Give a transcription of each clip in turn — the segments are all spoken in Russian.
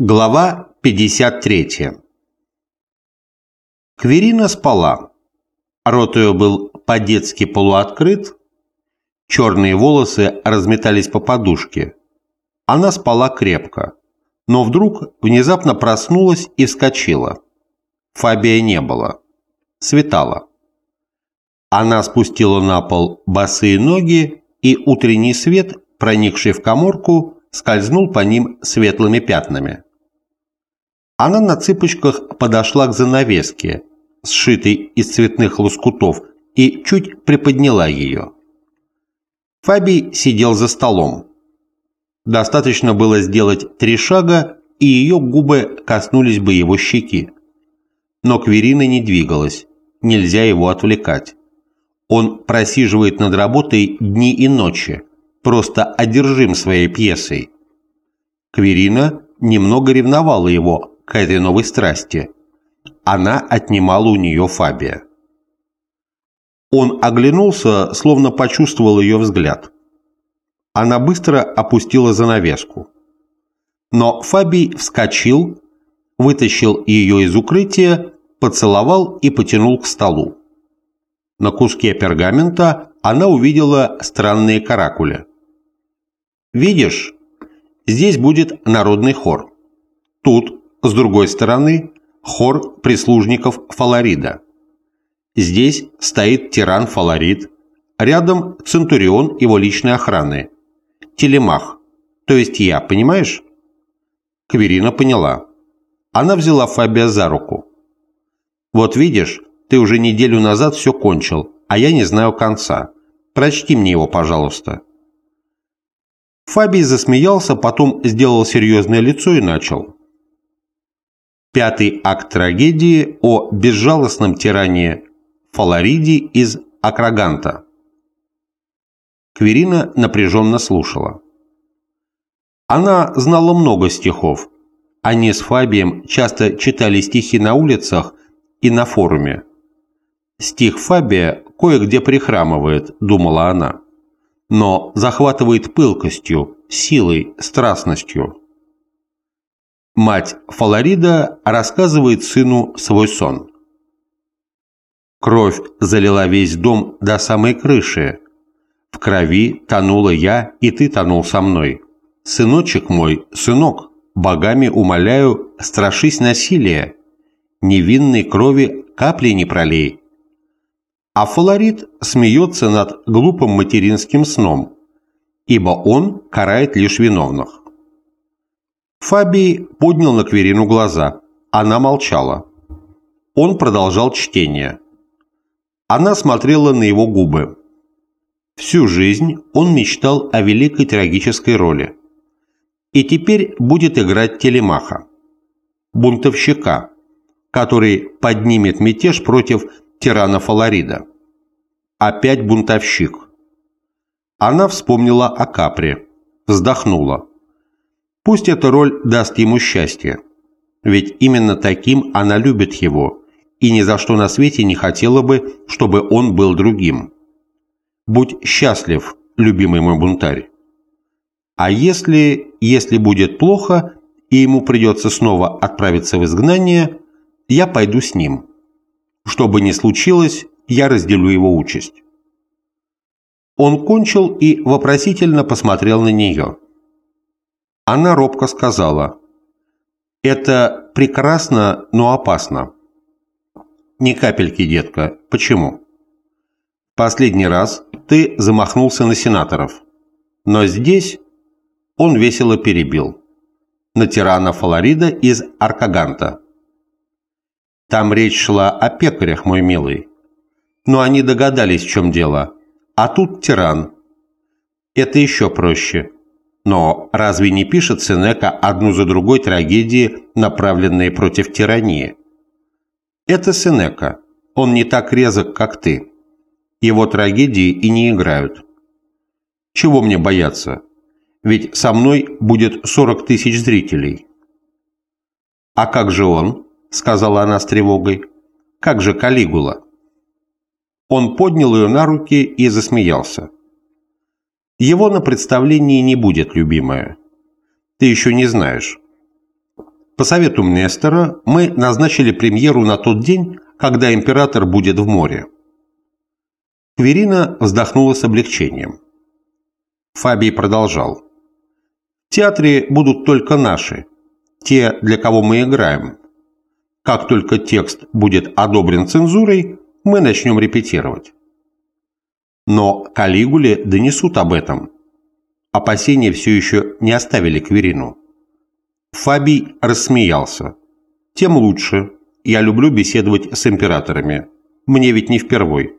Глава 53 Кверина спала. Рот ее был по-детски полуоткрыт, черные волосы разметались по подушке. Она спала крепко, но вдруг внезапно проснулась и вскочила. Фабия не было. Светало. Она спустила на пол босые ноги, и утренний свет, проникший в коморку, скользнул по ним светлыми пятнами. Она на цыпочках подошла к занавеске, сшитой из цветных лоскутов, и чуть приподняла ее. Фабий сидел за столом. Достаточно было сделать три шага, и ее губы коснулись бы его щеки. Но Кверина не двигалась, нельзя его отвлекать. Он просиживает над работой дни и ночи, просто одержим своей пьесой. Кверина немного ревновала его к этой новой страсти. Она отнимала у нее Фабия. Он оглянулся, словно почувствовал ее взгляд. Она быстро опустила занавеску. Но Фабий вскочил, вытащил ее из укрытия, поцеловал и потянул к столу. На куске пергамента она увидела странные каракули. «Видишь, здесь будет народный хор. Тут с другой стороны, хор прислужников Фаларида. Здесь стоит тиран Фаларид, рядом Центурион его личной охраны. Телемах, то есть я, понимаешь? Кверина поняла. Она взяла Фабия за руку. «Вот видишь, ты уже неделю назад все кончил, а я не знаю конца. Прочти мне его, пожалуйста». Фабий засмеялся, потом сделал серьезное лицо и начал. Пятый акт трагедии о безжалостном тиране Фалариде из Акраганта. Кверина напряженно слушала. Она знала много стихов. Они с Фабием часто читали стихи на улицах и на форуме. Стих Фабия кое-где прихрамывает, думала она, но захватывает пылкостью, силой, страстностью. Мать Фаларида рассказывает сыну свой сон. Кровь залила весь дом до самой крыши. В крови тонула я, и ты тонул со мной. Сыночек мой, сынок, богами умоляю, страшись насилия. Невинной крови капли не пролей. А Фаларид смеется над глупым материнским сном, ибо он карает лишь виновных. Фабий поднял на Кверину глаза. Она молчала. Он продолжал чтение. Она смотрела на его губы. Всю жизнь он мечтал о великой трагической роли. И теперь будет играть телемаха. Бунтовщика, который поднимет мятеж против тирана Фаларида. Опять бунтовщик. Она вспомнила о Капре. Вздохнула. Пусть эта роль даст ему счастье. Ведь именно таким она любит его, и ни за что на свете не хотела бы, чтобы он был другим. Будь счастлив, любимый мой бунтарь. А если, если будет плохо, и ему придется снова отправиться в изгнание, я пойду с ним. Что бы ни случилось, я разделю его участь. Он кончил и вопросительно посмотрел на нее. Она робко сказала, «Это прекрасно, но опасно». «Ни капельки, детка. Почему?» «Последний раз ты замахнулся на сенаторов. Но здесь...» Он весело перебил. «На тирана Фаларида из Аркаганта». «Там речь шла о пекарях, мой милый. Но они догадались, в чем дело. А тут тиран. Это еще проще. Но разве не пишет Сенека одну за другой трагедии, направленные против тирании? Это Сенека. Он не так резок, как ты. Его трагедии и не играют. Чего мне бояться? Ведь со мной будет 40 тысяч зрителей. «А как же он?» – сказала она с тревогой. «Как же Калигула?» Он поднял ее на руки и засмеялся. Его на представлении не будет, любимая. Ты еще не знаешь. По совету Мнестера мы назначили премьеру на тот день, когда император будет в море. Кверина вздохнула с облегчением. Фабий продолжал. В театре будут только наши, те, для кого мы играем. Как только текст будет одобрен цензурой, мы начнем репетировать. Но Калигуле донесут об этом. Опасения все еще не оставили Кверину. Фабий рассмеялся. «Тем лучше. Я люблю беседовать с императорами. Мне ведь не впервой.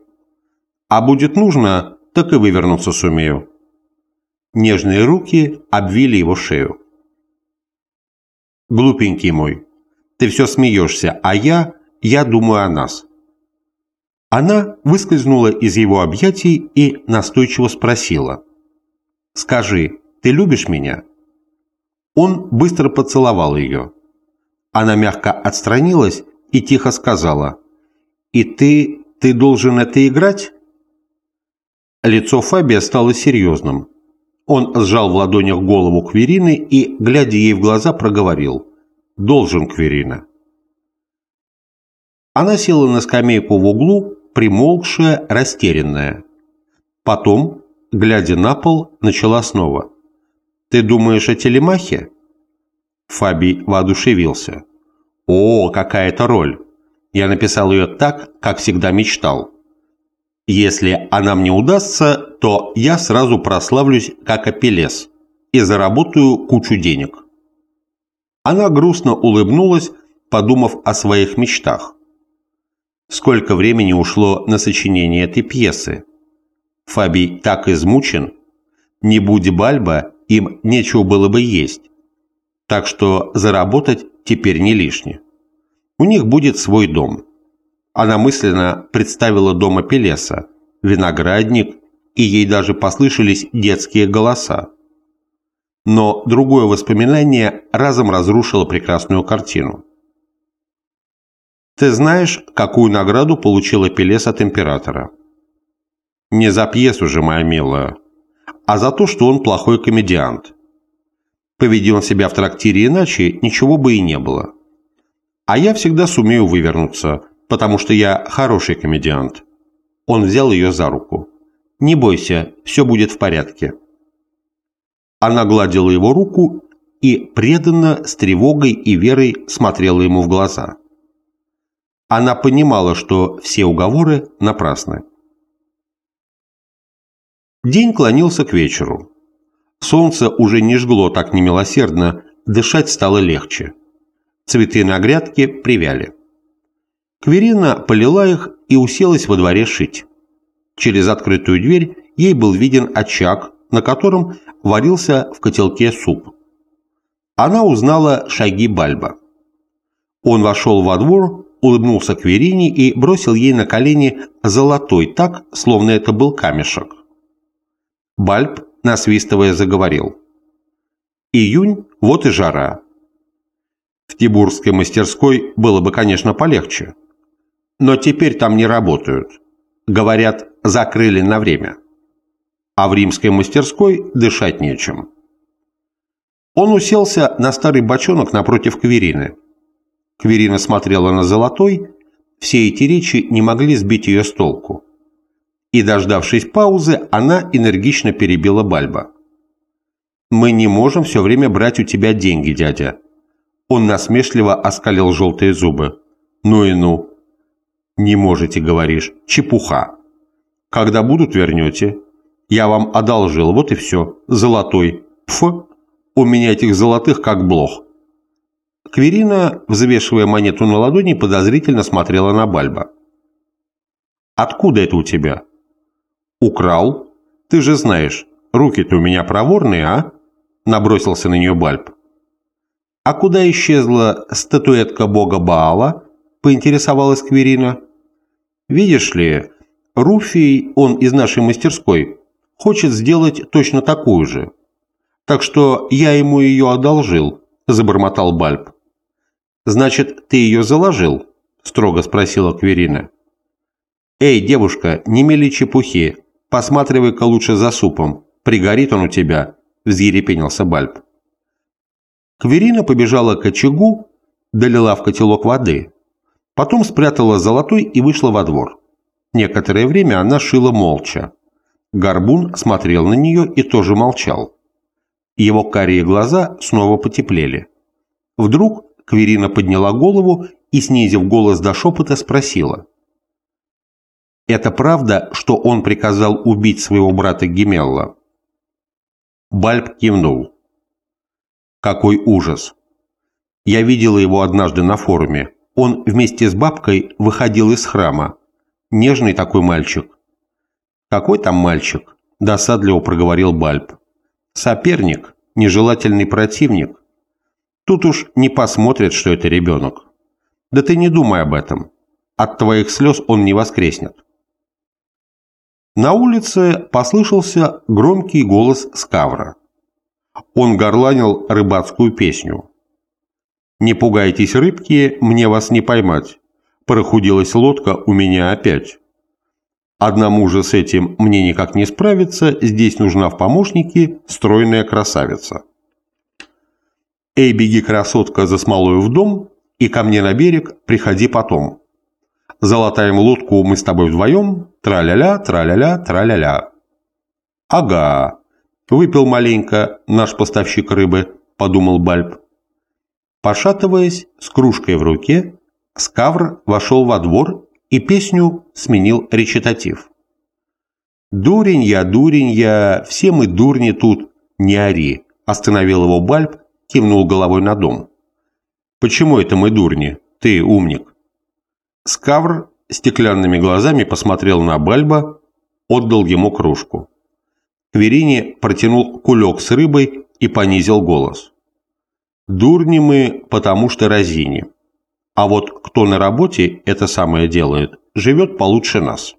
А будет нужно, так и вывернуться сумею». Нежные руки обвили его шею. «Глупенький мой, ты все смеешься, а я, я думаю о нас». Она выскользнула из его объятий и настойчиво спросила. «Скажи, ты любишь меня?» Он быстро поцеловал ее. Она мягко отстранилась и тихо сказала. «И ты... ты должен это играть?» Лицо Фабия стало серьезным. Он сжал в ладонях голову Кверины и, глядя ей в глаза, проговорил. «Должен, Кверина». Она села на скамейку в углу, примолкшая, растерянная. Потом, глядя на пол, начала снова. «Ты думаешь о телемахе?» Фабий воодушевился. «О, какая это роль! Я написал ее так, как всегда мечтал. Если она мне удастся, то я сразу прославлюсь как Апеллес и заработаю кучу денег». Она грустно улыбнулась, подумав о своих мечтах. Сколько времени ушло на сочинение этой пьесы? Фабий так измучен. Не будь Бальба, им нечего было бы есть. Так что заработать теперь не лишне. У них будет свой дом. Она мысленно представила дом Апеллеса, виноградник, и ей даже послышались детские голоса. Но другое воспоминание разом разрушило прекрасную картину. Ты знаешь, какую награду получил Апеллес от императора? Не за пьесу же, моя милая, а за то, что он плохой комедиант. Поведи он себя в трактире иначе, ничего бы и не было. А я всегда сумею вывернуться, потому что я хороший комедиант. Он взял ее за руку. Не бойся, все будет в порядке. Она гладила его руку и преданно, с тревогой и верой смотрела ему в глаза. Она понимала, что все уговоры напрасны. День клонился к вечеру. Солнце уже не жгло так немилосердно, дышать стало легче. Цветы на грядке привяли. Кверина полила их и уселась во дворе шить. Через открытую дверь ей был виден очаг, на котором варился в котелке суп. Она узнала шаги Бальба. Он вошел во двор улыбнулся Кверине и бросил ей на колени золотой так, словно это был камешек. Бальб, насвистывая, заговорил. «Июнь, вот и жара. В Тибурской мастерской было бы, конечно, полегче. Но теперь там не работают. Говорят, закрыли на время. А в римской мастерской дышать нечем». Он уселся на старый бочонок напротив Кверины. Кверина смотрела на Золотой, все эти речи не могли сбить ее с толку. И, дождавшись паузы, она энергично перебила Бальба. «Мы не можем все время брать у тебя деньги, дядя». Он насмешливо оскалил желтые зубы. «Ну и ну». «Не можете, говоришь. Чепуха. Когда будут, вернете. Я вам одолжил, вот и все. Золотой. Пф, у меня этих золотых как блох. Кверина, взвешивая монету на ладони, подозрительно смотрела на Бальба. «Откуда это у тебя?» «Украл. Ты же знаешь, руки-то у меня проворные, а?» Набросился на нее Бальб. «А куда исчезла статуэтка бога Баала?» Поинтересовалась Кверина. «Видишь ли, Руфий, он из нашей мастерской, хочет сделать точно такую же. Так что я ему ее одолжил», – забормотал Бальб. «Значит, ты ее заложил?» – строго спросила Кверина. «Эй, девушка, не мели чепухи, посматривай-ка лучше за супом, пригорит он у тебя», – взъерепенился Бальб. Кверина побежала к очагу долила в котелок воды. Потом спрятала золотой и вышла во двор. Некоторое время она шила молча. Горбун смотрел на нее и тоже молчал. Его карие глаза снова потеплели. Вдруг Кверина подняла голову и, снизив голос до шепота, спросила. «Это правда, что он приказал убить своего брата Гемелла?» Бальб кивнул. «Какой ужас! Я видела его однажды на форуме. Он вместе с бабкой выходил из храма. Нежный такой мальчик». «Какой там мальчик?» – досадливо проговорил Бальб. «Соперник, нежелательный противник. Тут уж не посмотрят, что это ребенок. Да ты не думай об этом. От твоих слез он не воскреснет. На улице послышался громкий голос Скавра. Он горланил рыбацкую песню. «Не пугайтесь, рыбки, мне вас не поймать. Прохудилась лодка у меня опять. Одному же с этим мне никак не справиться, здесь нужна в помощнике стройная красавица». «Эй, беги, красотка, за смолою в дом, и ко мне на берег приходи потом. Золотаем лодку мы с тобой вдвоем, тра-ля-ля, тра-ля-ля, тра-ля-ля». «Ага, выпил маленько наш поставщик рыбы», – подумал Бальб. Пошатываясь, с кружкой в руке, Скавр вошел во двор и песню сменил речитатив. «Дурень я, дурень я, все мы дурни тут, не ори», – остановил его Бальб кивнул головой на дом. «Почему это мы дурни? Ты умник». Скавр стеклянными глазами посмотрел на Бальба, отдал ему кружку. Кверини протянул кулек с рыбой и понизил голос. «Дурни мы, потому что разини. А вот кто на работе это самое делает, живет получше нас.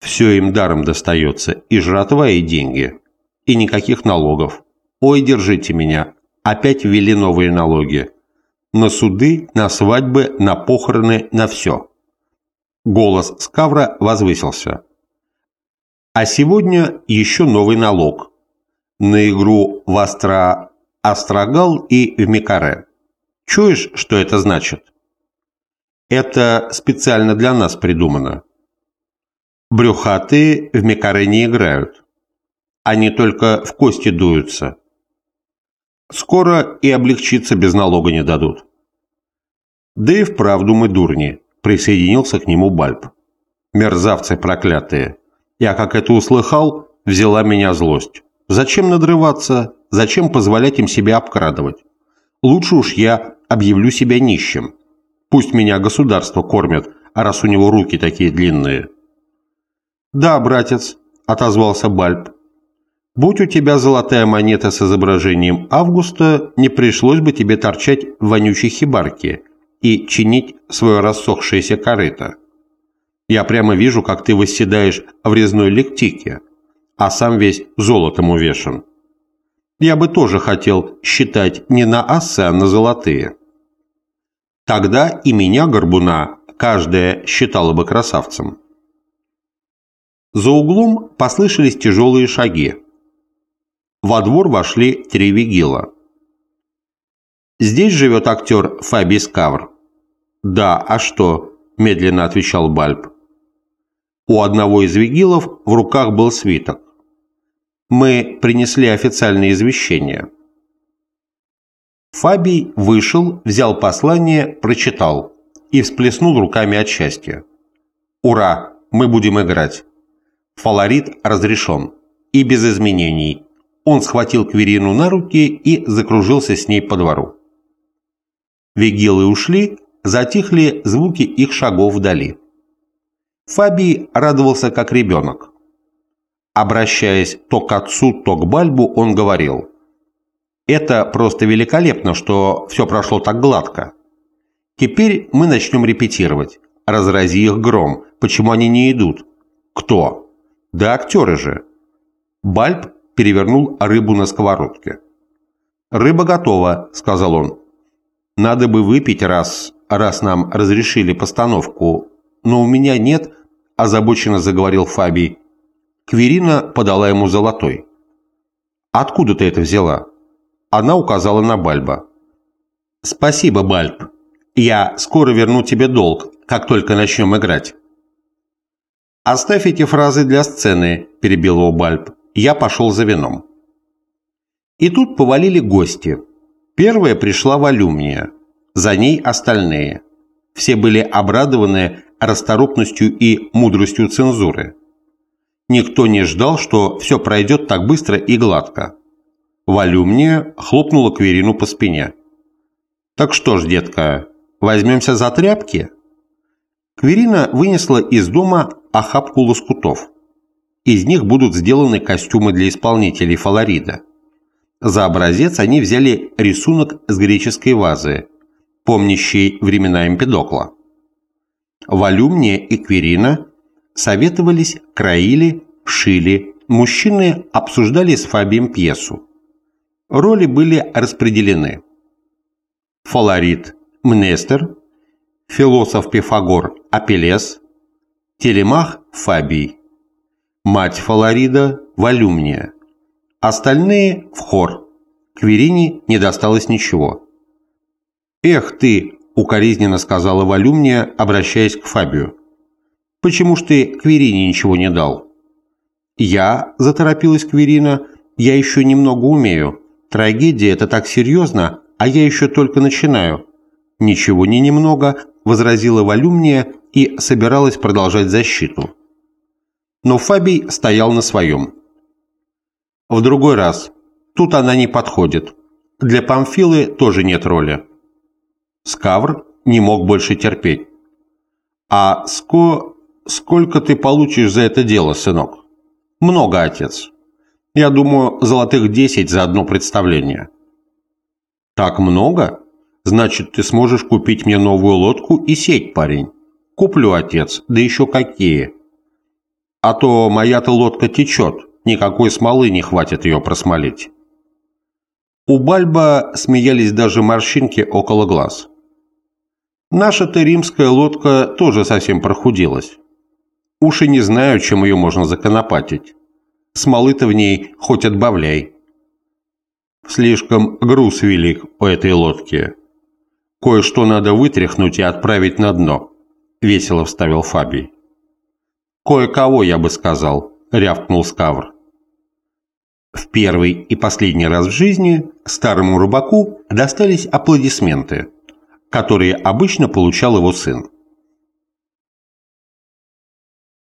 Все им даром достается, и жратва, и деньги, и никаких налогов. Ой, держите меня, опять ввели новые налоги. На суды, на свадьбы, на похороны, на все. Голос Скавра возвысился. А сегодня еще новый налог. На игру в Астра Астрагал и в Микаре. Чуешь, что это значит? Это специально для нас придумано. Брюхатые в Микаре не играют. Они только в кости дуются. Скоро и облегчиться без налога не дадут. Да и вправду мы дурни, присоединился к нему Бальб. Мерзавцы проклятые. Я как это услыхал, взяла меня злость. Зачем надрываться? Зачем позволять им себя обкрадывать? Лучше уж я объявлю себя нищим. Пусть меня государство кормит, а раз у него руки такие длинные. «Да, братец», — отозвался Бальб, Будь у тебя золотая монета с изображением Августа, не пришлось бы тебе торчать в вонючей хибарке и чинить свое рассохшееся корыто. Я прямо вижу, как ты восседаешь в резной лектике, а сам весь золотом увешан. Я бы тоже хотел считать не на асы, а на золотые. Тогда и меня, горбуна, каждая считала бы красавцем. За углом послышались тяжелые шаги. Во двор вошли три вигила. «Здесь живет актер Фаби Скавр?» «Да, а что?» – медленно отвечал Бальб. У одного из вигилов в руках был свиток. «Мы принесли официальное извещение». Фабий вышел, взял послание, прочитал и всплеснул руками от счастья. «Ура! Мы будем играть!» Фалорит разрешен. И без изменений. Он схватил Кверину на руки и закружился с ней по двору. Вигилы ушли, затихли звуки их шагов вдали. Фаби радовался как ребенок. Обращаясь то к отцу, то к Бальбу, он говорил, «Это просто великолепно, что все прошло так гладко. Теперь мы начнем репетировать. Разрази их гром. Почему они не идут? Кто? Да актеры же». Бальб перевернул рыбу на сковородке. «Рыба готова», — сказал он. «Надо бы выпить раз, раз нам разрешили постановку, но у меня нет», — озабоченно заговорил Фабий. Кверина подала ему золотой. «Откуда ты это взяла?» Она указала на Бальба. Спасибо, Бальб. Я скоро верну тебе долг, как только начнем играть. Оставь эти фразы для сцены, перебил его Бальб. Я пошел за вином. И тут повалили гости. Первая пришла Валюмния, за ней остальные. Все были обрадованы расторопностью и мудростью цензуры. Никто не ждал, что все пройдет так быстро и гладко. Валюмния хлопнула Кверину по спине. «Так что ж, детка, возьмемся за тряпки?» Кверина вынесла из дома охапку лоскутов. Из них будут сделаны костюмы для исполнителей фалорида. За образец они взяли рисунок с греческой вазы, помнящей времена Эмпедокла. Валюмния и Кверина советовались, краили, шили, мужчины обсуждали с Фабием пьесу. Роли были распределены. Фалорит – Мнестер, философ Пифагор – Апеллес, Телемах – Фабий, мать Фалорида – Валюмния. Остальные – в хор. Кверине не досталось ничего. «Эх ты!» – укоризненно сказала Валюмния, обращаясь к Фабию. «Почему ж ты Кверине ничего не дал?» «Я», – заторопилась Кверина, – «я еще немного умею. Трагедия – это так серьезно, а я еще только начинаю». «Ничего не немного», – возразила Валюмния и собиралась продолжать защиту. Но Фабий стоял на своем. «В другой раз. Тут она не подходит. Для Памфилы тоже нет роли». Скавр не мог больше терпеть. «А ско... сколько ты получишь за это дело, сынок?» «Много, отец. Я думаю, золотых десять за одно представление». «Так много? Значит, ты сможешь купить мне новую лодку и сеть, парень». «Куплю, отец, да еще какие». «А то моя-то лодка течет, никакой смолы не хватит ее просмолить». У Бальба смеялись даже морщинки около глаз. Наша-то римская лодка тоже совсем прохудилась. Уж и не знаю, чем ее можно законопатить. Смолы-то в ней хоть отбавляй. Слишком груз велик у этой лодки. Кое-что надо вытряхнуть и отправить на дно, весело вставил Фабий. Кое-кого, я бы сказал, рявкнул Скавр. В первый и последний раз в жизни старому рыбаку достались аплодисменты – которые обычно получал его сын.